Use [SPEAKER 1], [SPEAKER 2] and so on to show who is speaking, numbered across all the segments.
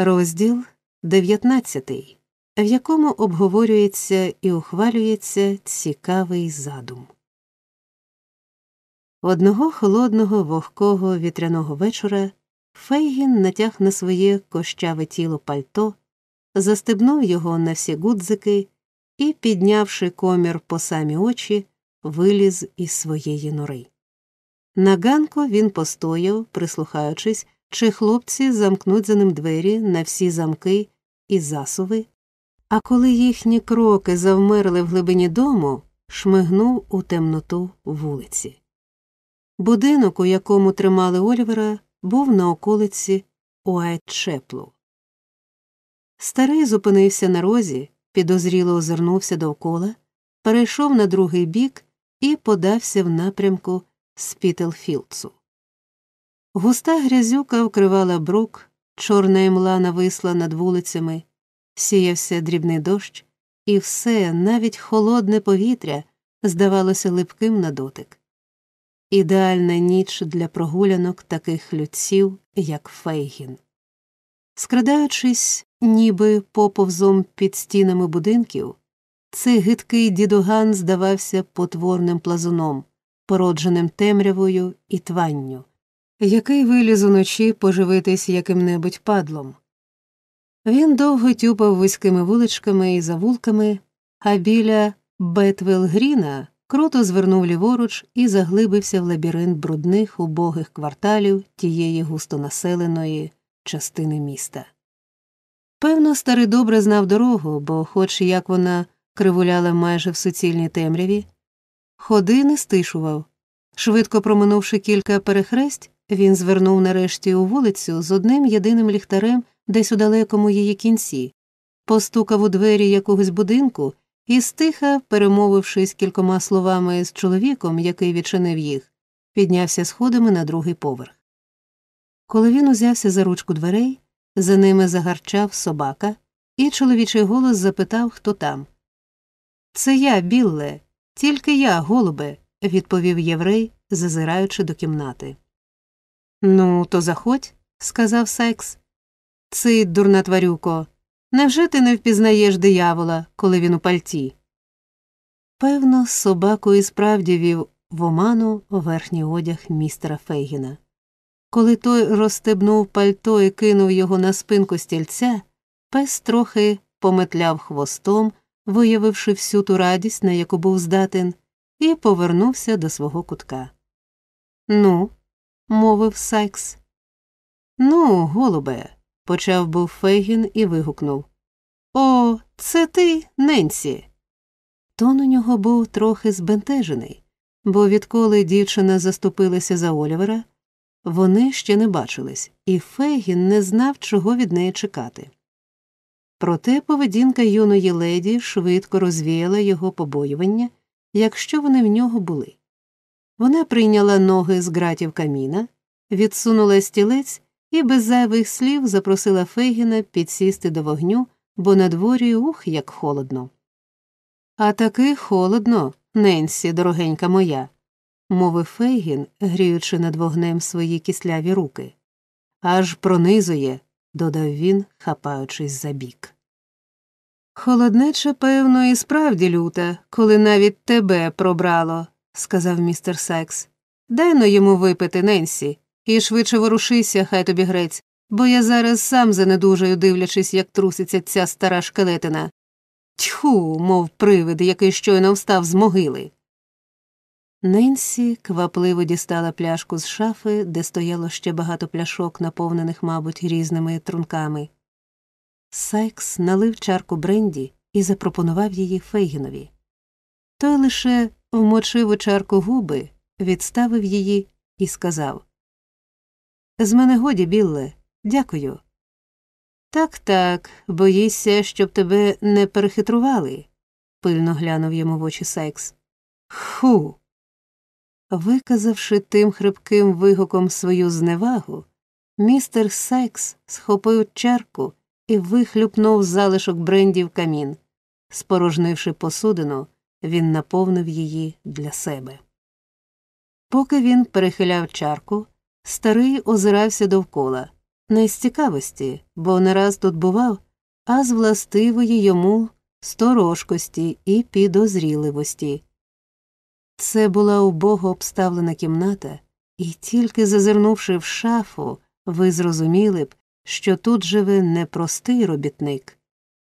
[SPEAKER 1] Розділ 19, в якому обговорюється і ухвалюється цікавий задум. Одного холодного вогкого вітряного вечора Фейгін натяг на своє кощаве тіло пальто, застебнув його на всі гудзики і, піднявши комір по самі очі, виліз із своєї нори. На ганку він постояв, прислухаючись, чи хлопці замкнуть за ним двері на всі замки і засуви, а коли їхні кроки завмерли в глибині дому, шмигнув у темноту вулиці. Будинок, у якому тримали Олівера, був на околиці Уайтчеплу. Старий зупинився на розі, підозріло озирнувся довкола, перейшов на другий бік і подався в напрямку Спітлфілдсу. Густа грязюка вкривала брук, чорна імла нависла над вулицями, сіявся дрібний дощ, і все, навіть холодне повітря, здавалося липким на дотик. Ідеальна ніч для прогулянок таких людців, як Фейгін. Скрадаючись, ніби поповзом під стінами будинків, цей гидкий дідуган здавався потворним плазуном, породженим темрявою і тванню, який виліз уночі поживитись яким небудь падлом. Він довго тюпав вузькими вуличками і завулками, а біля Бетвелгріна круто звернув ліворуч і заглибився в лабіринт брудних убогих кварталів тієї густонаселеної частини міста. Певно, старий добре знав дорогу, бо, хоч як вона кривуляла майже в суцільній темряві, ходи не стишував. Швидко проминувши кілька перехресть, він звернув нарешті у вулицю з одним єдиним ліхтарем десь у далекому її кінці, постукав у двері якогось будинку і стиха, перемовившись кількома словами з чоловіком, який відчинив їх, піднявся сходами на другий поверх. Коли він узявся за ручку дверей, за ними загарчав собака, і чоловічий голос запитав, хто там. Це я, Білле, тільки я, голубе, відповів єврей, зазираючи до кімнати. Ну, то заходь, сказав Сайкс. Цит, дурна тварюко, невже ти не впізнаєш диявола, коли він у пальті? Певно, собаку і справді вів в оману верхній одяг містера Фейгіна. Коли той розстебнув пальто і кинув його на спинку стільця, пес трохи пометляв хвостом, виявивши всю ту радість, на яку був здатен, і повернувся до свого кутка. Ну, мовив Сайкс. Ну, голубе, почав був Фейгін і вигукнув. О, це ти, Ненсі. Тон у нього був трохи збентежений, бо відколи дівчина заступилася за Олівера, вони ще не бачились, і Фейгін не знав, чого від неї чекати. Проте поведінка юної леді швидко розвіяла його побоювання, якщо вони в нього були. Вона прийняла ноги з ґратів каміна, відсунула стілець і без зайвих слів запросила Фейгіна підсісти до вогню, бо на дворі ух, як холодно. А таки холодно, Ненсі, дорогенька моя, мовив Фейгін, гріючи над вогнем свої кисляві руки. Аж пронизує, додав він, хапаючись за бік. Холоднеча, певно, і справді люта, коли навіть тебе пробрало, сказав містер Сайкс. Дай но йому випити, Ненсі, і швидше ворушися, хай тобі грець, бо я зараз сам занедужаю, дивлячись, як труситься ця стара шкелетина. Тьху, мов привид, який щойно встав з могили. Ненсі квапливо дістала пляшку з шафи, де стояло ще багато пляшок, наповнених, мабуть, різними трунками. Сайкс налив чарку Бренді і запропонував її Фейгінові. Той лише вмочив у чарку губи, відставив її і сказав З мене годі, Білле, дякую. Так, так, боїшся, щоб тебе не перехитрували, пильно глянув йому в очі Сайкс. Ху. Виказавши тим хрипким вигуком свою зневагу, містер Сайкс схопив чарку і вихлюпнув залишок бренді в камін. Спорожнивши посудину, він наповнив її для себе. Поки він перехиляв чарку, старий озирався довкола, не з цікавості, бо не раз тут бував, а з властивої йому сторожкості і підозріливості. Це була убого обставлена кімната, і тільки зазирнувши в шафу, ви зрозуміли б, що тут живе не простий робітник.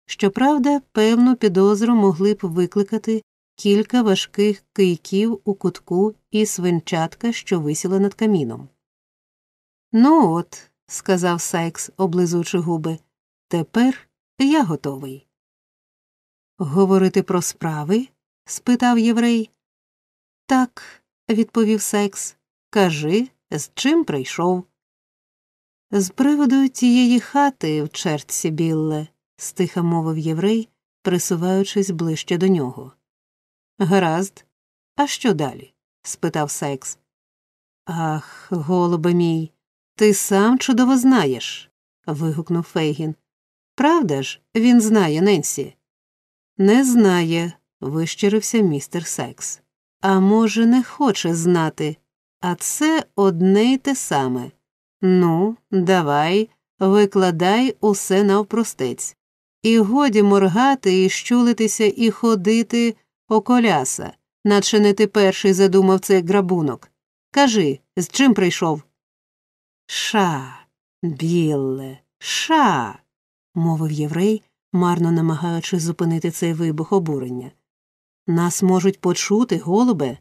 [SPEAKER 1] Щоправда, певну підозру могли б викликати кілька важких кийків у кутку і свинчатка, що висіла над каміном. Ну от, сказав Сайкс, облизуючи губи, тепер я готовий. Говорити про справи? спитав єврей. Так, відповів Сайкс. Кажи, з чим прийшов? З приводу тієї хати в чертці білле, стиха мовив єврей, присуваючись ближче до нього. Гаразд, а що далі? спитав Сайкс. Ах, голубе мій, ти сам чудово знаєш. вигукнув Фейгін. Правда ж, він знає Ненсі? Не знає, вищирився містер Сайкс. А може, не хоче знати, а це одне й те саме. Ну, давай, викладай усе навпростець. І годі моргати, і щулитися, і ходити околяса, наче не ти перший задумав цей грабунок. Кажи, з чим прийшов? Ша, білле, ша, мовив єврей, марно намагаючись зупинити цей вибух обурення. Нас можуть почути, голубе,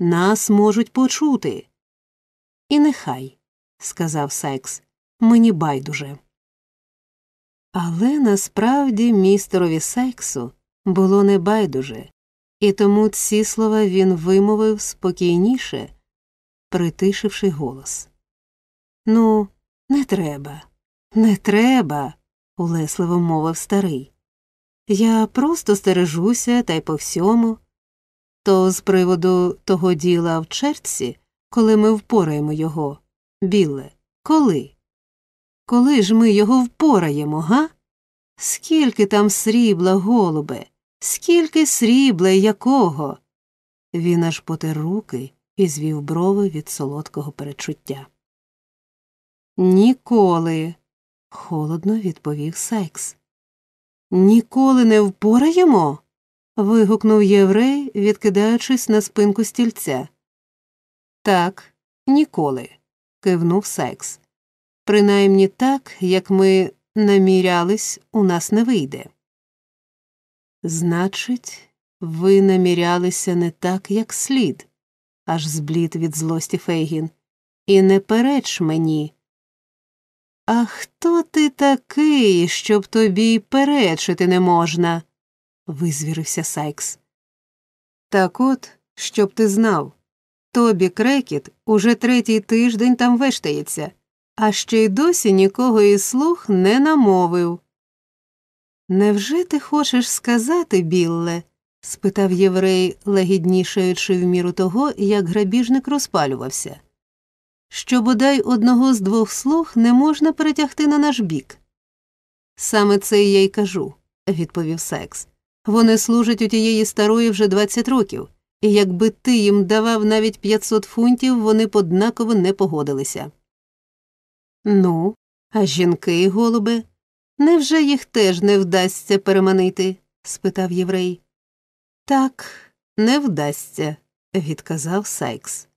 [SPEAKER 1] нас можуть почути. І нехай, сказав Сайкс, мені байдуже. Але насправді містерові Сайксу було не байдуже, і тому ці слова він вимовив спокійніше, притишивши голос. Ну, не треба, не треба, улесливо мовив старий. Я просто стережуся та й по всьому. То з приводу того діла в черці, коли ми впораємо його, біле, коли? Коли ж ми його впораємо, га? Скільки там срібла, голубе, скільки срібла і якого? Він аж потер руки і звів брови від солодкого перечуття. Ніколи, холодно відповів Сайкс. Ніколи не впораємо? вигукнув єврей, відкидаючись на спинку стільця. Так, ніколи, кивнув Сайкс. Принаймні так, як ми намірялись, у нас не вийде. Значить, ви намірялися не так, як слід, аж зблід від злості Фейгін. І не переч мені. А хто ти такий, щоб тобі й перечити не можна? визвірився Сайкс. Так от, щоб ти знав, тобі крекіт уже третій тиждень там вештається, а ще й досі нікого із слух не намовив. Невже ти хочеш сказати, Білле? спитав єврей, лагіднішаючи в міру того, як грабіжник розпалювався що бодай одного з двох слуг не можна перетягти на наш бік. Саме це я й кажу, відповів Секс. Вони служать у тієї старої вже 20 років, і якби ти їм давав навіть 500 фунтів, вони б однаково не погодилися. Ну, а жінки, голубе, невже їх теж не вдасться переманити? спитав єврей. Так, не вдасться, відказав Сайкс.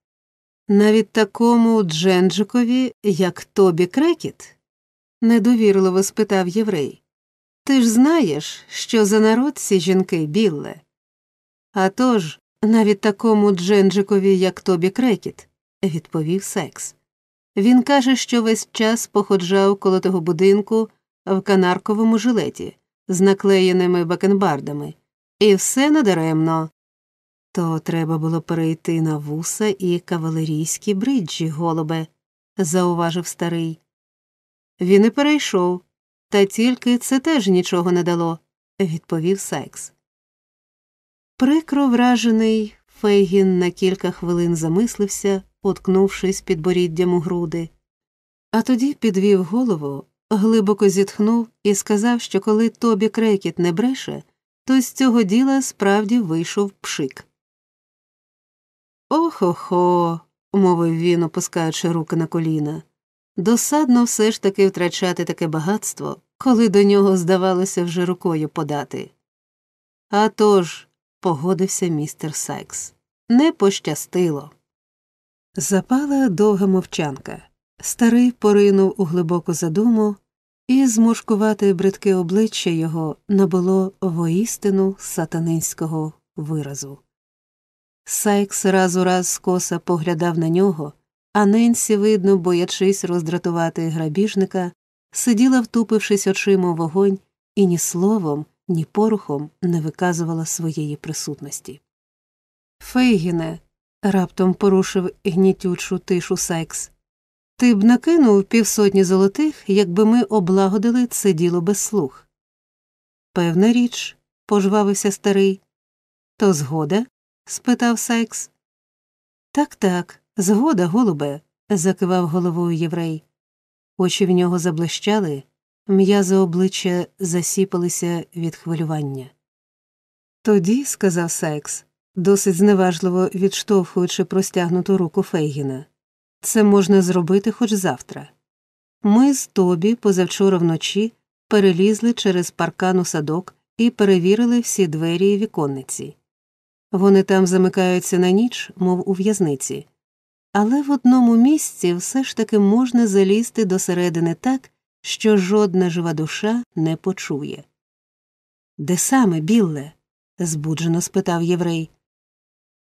[SPEAKER 1] Навіть такому Дженджикові, як Тобі Крекіт? недовірливо спитав єврей. Ти ж знаєш, що за народ ці жінки білле. «А тож, навіть такому Дженджикові, як Тобі Крекіт, відповів Секс. Він каже, що весь час походжав коло того будинку в канарковому жилеті з наклеєними бакенбардами, і все надаремно. То треба було перейти на вуса і кавалерійські бриджі, голубе, зауважив старий. Він і перейшов, та тільки це теж нічого не дало, відповів Сайкс. Прикро вражений, Фейгін на кілька хвилин замислився, уткнувшись під боріддям у груди, а тоді підвів голову, глибоко зітхнув і сказав, що коли тобі крекіт не бреше, то з цього діла справді вийшов пшик. Ох-охо, мовив він, опускаючи руки на коліна. Досадно все ж таки втрачати таке багатство, коли до нього здавалося вже рукою подати. «А тож», – погодився містер Сайкс, не пощастило. Запала довга мовчанка. Старий поринув у глибоку задуму, і зморшкувати бридке обличчя його набуло воістину сатанинського виразу. Сайкс раз у раз скоса поглядав на нього, а Ненсі, видно, боячись роздратувати грабіжника, сиділа, втупившись очима в вогонь, і ні словом, ні порухом не виказувала своєї присутності. Фейгіне, раптом порушив гнітючу тишу Сайкс, ти б накинув півсотні золотих, якби ми облагодили це діло без слух. Певна річ, пожвавився старий. То згода? спитав Сайкс. Так, так, згода, голубе, закивав головою єврей. Очі в нього заблищали, м'язи обличчя засіпалися від хвилювання. Тоді, сказав Сайкс, досить зневажливо відштовхуючи простягнуту руку Фейгіна, це можна зробити хоч завтра. Ми з Тобі позавчора вночі перелізли через паркан у садок і перевірили всі двері і віконниці. Вони там замикаються на ніч, мов у в'язниці, але в одному місці все ж таки можна залізти досередини так, що жодна жива душа не почує. Де саме, Білле? збуджено спитав єврей.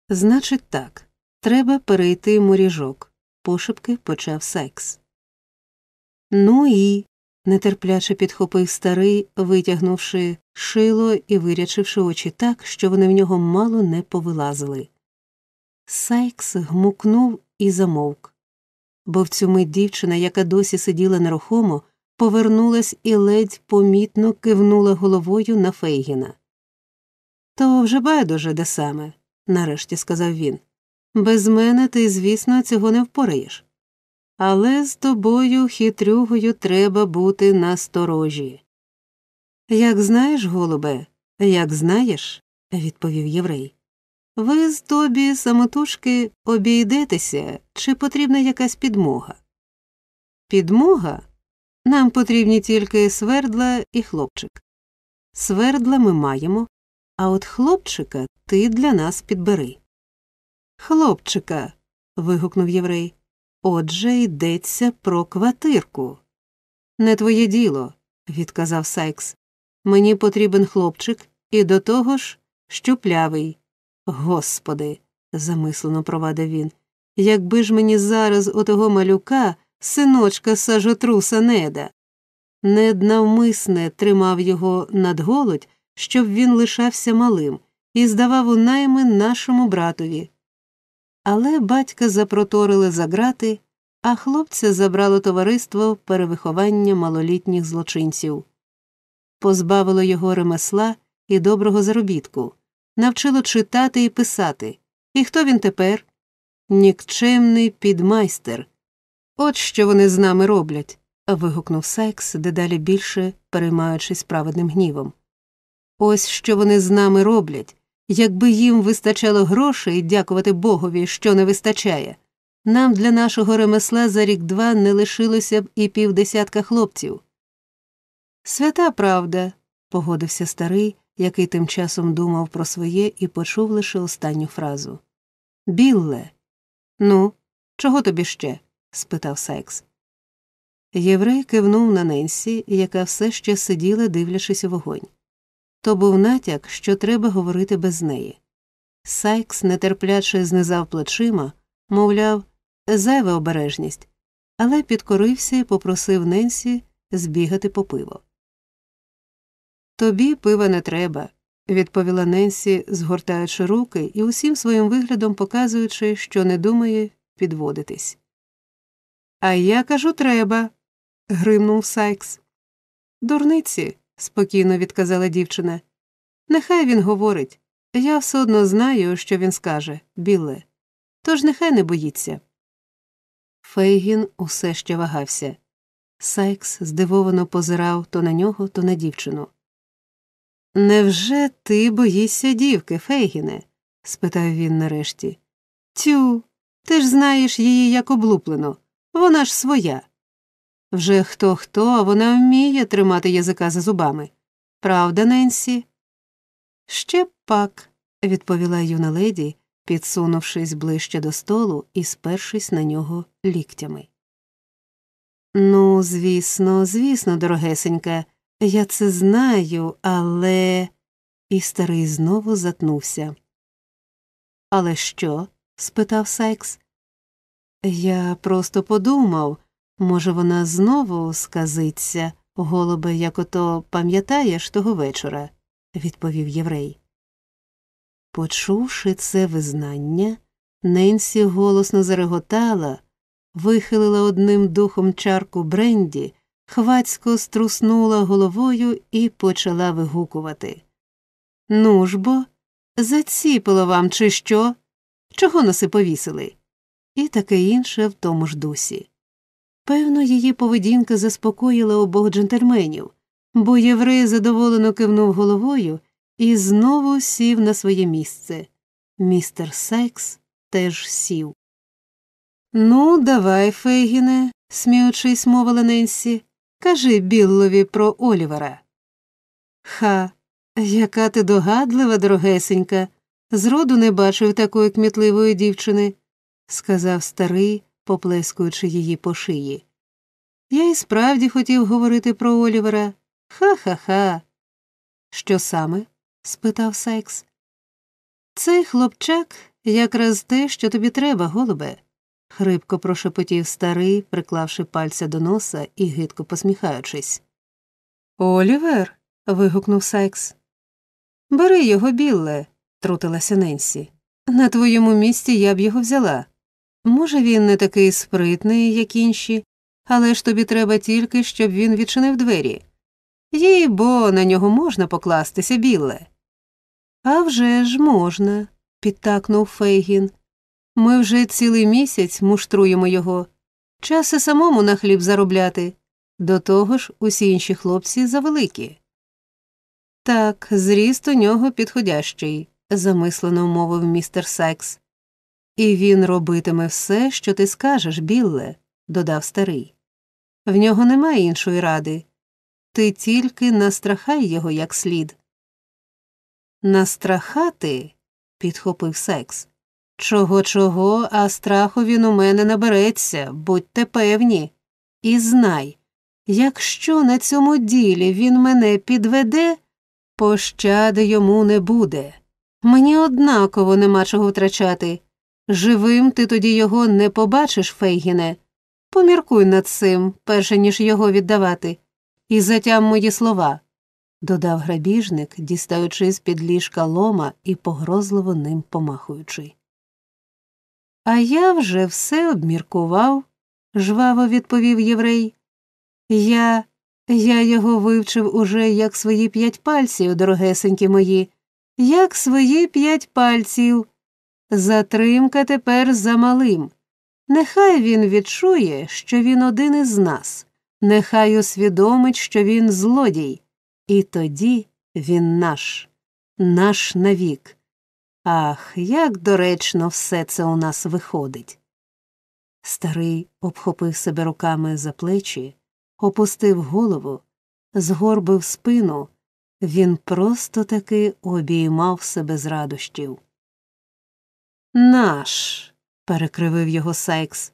[SPEAKER 1] Значить, так, треба перейти муріжок, пошепки почав секс. Ну і. нетерпляче підхопив старий, витягнувши шило і вирячивши очі так, що вони в нього мало не повилазили. Сайкс гмукнув і замовк, бо в цю мить дівчина, яка досі сиділа нерухомо, повернулась і ледь помітно кивнула головою на Фейгіна. То вже байдуже де саме, нарешті сказав він. Без мене ти, звісно, цього не впораєш. Але з тобою, хитрюгою, треба бути насторожі. Як знаєш, голубе, як знаєш, відповів єврей. Ви з тобі самотужки обійдетеся, чи потрібна якась підмога? Підмога? Нам потрібні тільки свердла і хлопчик. Свердла ми маємо, а от хлопчика ти для нас підбери. Хлопчика. вигукнув єврей. Отже йдеться про квартирку. Не твоє діло, відказав Сайкс. Мені потрібен хлопчик, і до того ж щуплявий. Господи, замислено провадив він. Якби ж мені зараз отого малюка, синочка сажотруса неда. Нед навмисне тримав його надголодь, щоб він лишався малим, і здавав у найми нашому братові. Але батька запроторили за грати, а хлопця забрало товариство перевиховання малолітніх злочинців, позбавило його ремесла і доброго заробітку, навчило читати і писати. І хто він тепер? Нікчемний підмайстер. От що вони з нами роблять. вигукнув Сайкс, дедалі більше переймаючись праведним гнівом. Ось що вони з нами роблять. Якби їм вистачало грошей, дякувати Богові, що не вистачає, нам для нашого ремесла за рік два не лишилося б і півдесятка хлопців. Свята правда, погодився старий, який тим часом думав про своє і почув лише останню фразу. Білле. Ну, чого тобі ще? спитав Сайкс. Єврей кивнув на Ненсі, яка все ще сиділа, дивлячись у вогонь. То був натяк, що треба говорити без неї. Сайкс нетерпляче знизав плечима, мовляв, зайва обережність, але підкорився і попросив Ненсі збігати по пиво. Тобі пива не треба, відповіла Ненсі, згортаючи руки і усім своїм виглядом показуючи, що не думає підводитись. А я кажу, треба. гримнув Сайкс. Дурниці спокійно відказала дівчина. Нехай він говорить. Я все одно знаю, що він скаже, біле. Тож нехай не боїться. Фейгін усе ще вагався. Сайкс здивовано позирав то на нього, то на дівчину. Невже ти боїшся дівки, Фейгіне? спитав він нарешті. Тю, ти ж знаєш її як облуплено. Вона ж своя. Вже хто хто, а вона вміє тримати язика за зубами. Правда, Ненсі? Ще пак, відповіла юна леді, підсунувшись ближче до столу і спершись на нього ліктями. Ну, звісно, звісно, дорогесенька, я це знаю, але. І старий знову затнувся. Але що? спитав Сайкс. Я просто подумав, може, вона знову сказиться, голубе, як ото пам'ятаєш того вечора, відповів єврей. Почувши це визнання, Ненсі голосно зареготала, вихилила одним духом чарку бренді, хвацько струснула головою і почала вигукувати. Ну ж бо, заціпило вам, чи що? Чого носи повісили? І таке інше в тому ж дусі. Певно, її поведінка заспокоїла обох джентльменів, бо єврей задоволено кивнув головою і знову сів на своє місце. Містер Сайкс теж сів. Ну, давай, Фейгіне, сміючись, мовила Ненсі, кажи Біллові про Олівера. Ха, яка ти догадлива, дорогесенька. Зроду не бачив такої кмітливої дівчини, сказав старий, поплескуючи її по шиї. Я і справді хотів говорити про Олівера. Ха ха ха. Що саме? спитав Сайкс. Цей хлопчак якраз те, що тобі треба, голубе, хрипко прошепотів старий, приклавши пальця до носа і гидко посміхаючись. Олівер. вигукнув Сайкс. Бери його, білле, трутилася Ненсі. На твоєму місці я б його взяла. Може, він не такий спритний, як інші, але ж тобі треба тільки, щоб він відчинив двері. Їй бо на нього можна покластися, білле. «А вже ж можна, підтакнув Фейгін. Ми вже цілий місяць муштруємо його. Час і самому на хліб заробляти. До того ж, усі інші хлопці завеликі. Так, зріст у нього підходящий, замислено мовив містер Сайкс. І він робитиме все, що ти скажеш, Білле, додав старий. В нього немає іншої ради. Ти тільки настрахай його як слід. Настрахати? підхопив секс. Чого, чого, а страху він у мене набереться, будьте певні. І знай, якщо на цьому ділі він мене підведе, пощади йому не буде. Мені однаково нема чого втрачати. Живим ти тоді його не побачиш, Фейгіне. Поміркуй над цим, перше ніж його віддавати, і затям мої слова, додав грабіжник, дістаючи з під ліжка лома і погрозливо ним помахуючи. А я вже все обміркував, жваво відповів єврей. Я я його вивчив уже як свої п'ять пальців, дорогесенькі мої, як свої п'ять пальців. Затримка тепер за малим. Нехай він відчує, що він один із нас, нехай усвідомить, що він злодій, і тоді він наш, наш навік. Ах, як доречно все це у нас виходить. Старий обхопив себе руками за плечі, опустив голову, згорбив спину, він просто таки обіймав себе з радощів. Наш, перекривив його Сайкс,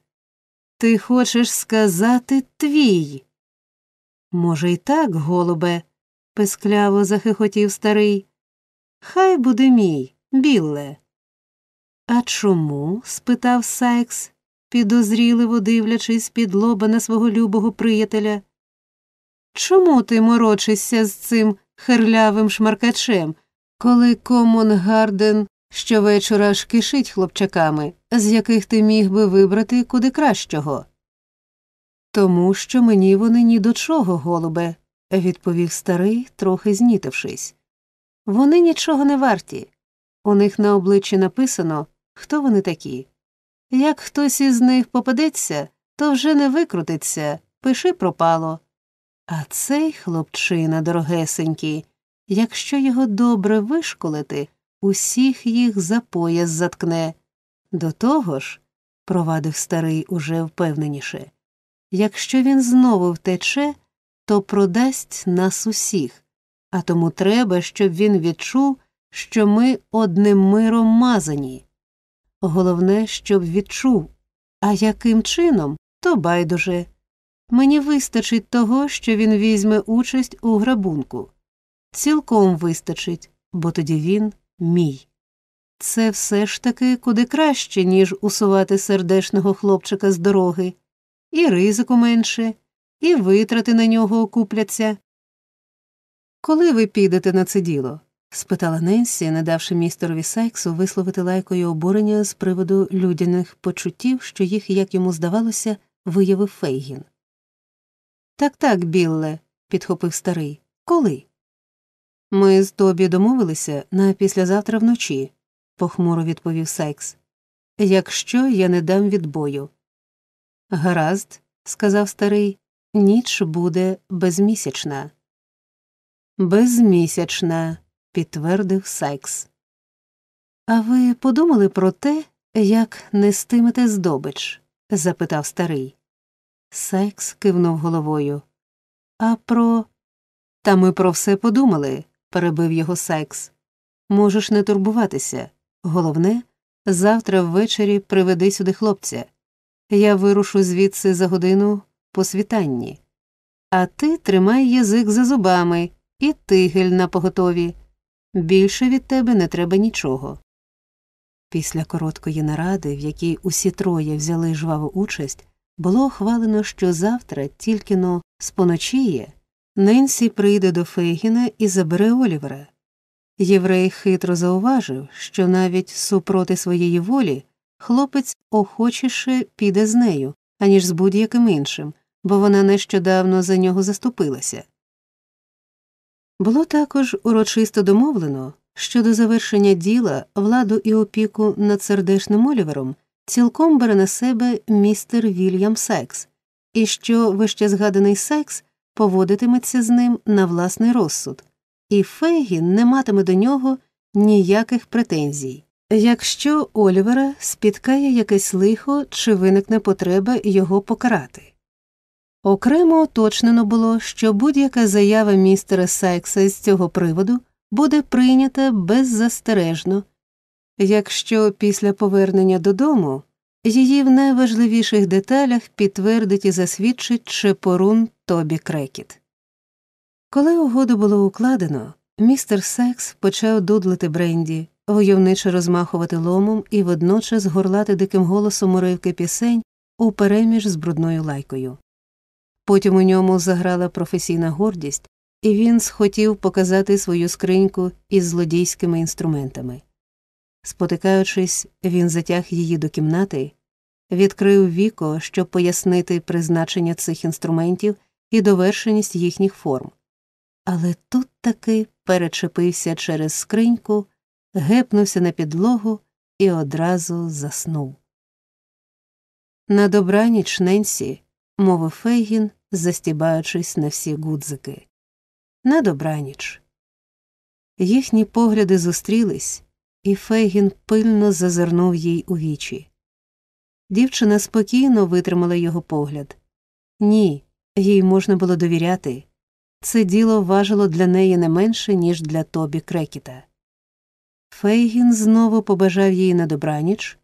[SPEAKER 1] ти хочеш сказати твій? Може, й так, голубе, пискляво захихотів старий. Хай буде мій, білле. А чому? спитав Сайкс, підозріливо дивлячись під лоба на свого любого приятеля. Чому ти морочишся з цим херлявим шмаркачем, коли Комон Гарден щовечора ж кишить хлопчаками, з яких ти міг би вибрати куди кращого? Тому що мені вони ні до чого, голубе, відповів старий, трохи знітившись. Вони нічого не варті. У них на обличчі написано, хто вони такі. Як хтось із них попадеться, то вже не викрутиться, пиши пропало. А цей хлопчина, дорогесенький, якщо його добре вишколити, усіх їх за пояс заткне. До того ж, провадив старий уже впевненіше, якщо він знову втече, то продасть нас усіх, а тому треба, щоб він відчув, що ми одним миром мазані. Головне, щоб відчув, а яким чином, то байдуже. Мені вистачить того, що він візьме участь у грабунку. Цілком вистачить, бо тоді він мій. Це все ж таки куди краще, ніж усувати сердешного хлопчика з дороги, і ризику менше, і витрати на нього окупляться. Коли ви підете на це діло? спитала Ненсі, не давши містерові Сайксу висловити лайкою обурення з приводу людяних почуттів, що їх, як йому здавалося, виявив Фейгін. Так так, Білле, підхопив старий. Коли? Ми з тобі домовилися на післязавтра вночі, похмуро відповів Сайкс. Якщо я не дам відбою. Гаразд, сказав старий, ніч буде безмісячна. Безмісячна, підтвердив Сайкс. А ви подумали про те, як нестимете здобич? запитав старий. Сайкс кивнув головою. А про. Та ми про все подумали, перебив його Сайкс. Можеш не турбуватися. Головне, завтра ввечері приведи сюди хлопця. Я вирушу звідси за годину по світанні. А ти тримай язик за зубами і тигель на поготові. Більше від тебе не треба нічого. Після короткої наради, в якій усі троє взяли жваву участь, було ухвалено, що завтра, тільки но споночіє, Ненсі прийде до Фейгіна і забере Олівера. Єврей хитро зауважив, що навіть супроти своєї волі хлопець охочіше піде з нею, аніж з будь-яким іншим, бо вона нещодавно за нього заступилася. Було також урочисто домовлено, що до завершення діла владу і опіку над сердешним Олівером цілком бере на себе містер Вільям Секс, і що вище згаданий Секс поводитиметься з ним на власний розсуд, і Фейгін не матиме до нього ніяких претензій. Якщо Олівера спіткає якесь лихо чи виникне потреба його покарати. Окремо уточнено було, що будь-яка заява містера Сайкса з цього приводу буде прийнята беззастережно, якщо після повернення додому її в найважливіших деталях підтвердить і засвідчить Чепорун Тобі Крекіт. Коли угоду було укладено, містер Секс почав дудлити Бренді, войовниче розмахувати ломом і водночас горлати диким голосом уривки пісень упереміж з брудною лайкою. Потім у ньому заграла професійна гордість, і він схотів показати свою скриньку із злодійськими інструментами. Спотикаючись, він затяг її до кімнати, відкрив віко, щоб пояснити призначення цих інструментів і довершеність їхніх форм. Але тут таки перечепився через скриньку, гепнувся на підлогу і одразу заснув. На добраніч Ненсі, мовив Фейгін, застібаючись на всі гудзики. На добраніч. Їхні погляди зустрілись, і Фейгін пильно зазирнув їй у вічі. Дівчина спокійно витримала його погляд. Ні, їй можна було довіряти. Це діло важило для неї не менше, ніж для Тобі Крекіта. Фейгін знову побажав їй на добраніч.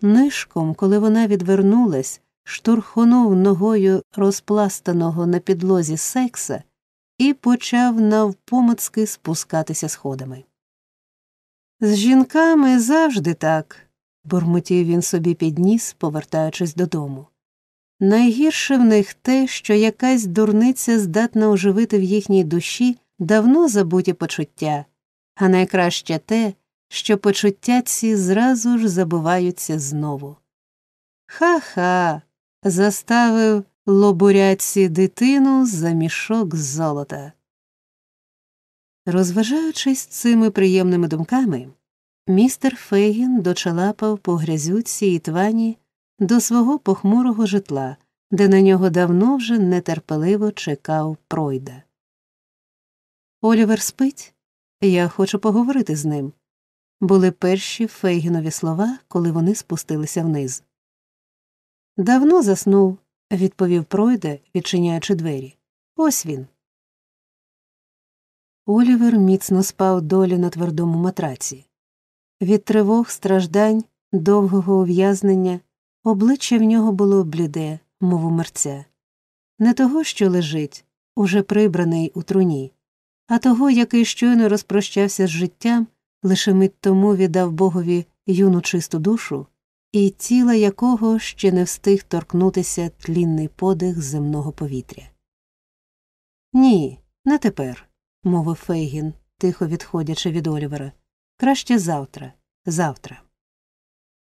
[SPEAKER 1] Нишком, коли вона відвернулась, штурхонув ногою розпластаного на підлозі секса і почав навпомацки спускатися сходами. З жінками завжди так, бурмотів він собі підніс, повертаючись додому. Найгірше в них те, що якась дурниця здатна оживити в їхній душі давно забуті почуття, а найкраще те, що почуття ці зразу ж забуваються знову. Ха ха заставив лобуряці дитину за мішок золота. Розважаючись цими приємними думками, містер Фейгін дочалапав по грязюці і твані до свого похмурого житла, де на нього давно вже нетерпеливо чекав пройда. Олівер спить, я хочу поговорити з ним. Були перші Фейгінові слова, коли вони спустилися вниз. Давно заснув, відповів Пройде, відчиняючи двері. Ось він. Олівер міцно спав долі на твердому матраці. Від тривог, страждань, довгого ув'язнення обличчя в нього було бліде, мов у мерця. Не того, що лежить, уже прибраний у труні, а того, який щойно розпрощався з життям, лише мить тому віддав Богові юну чисту душу, і тіла якого ще не встиг торкнутися тлінний подих земного повітря. Ні, не тепер, мовив Фейгін, тихо відходячи від Олівера. Краще завтра, завтра.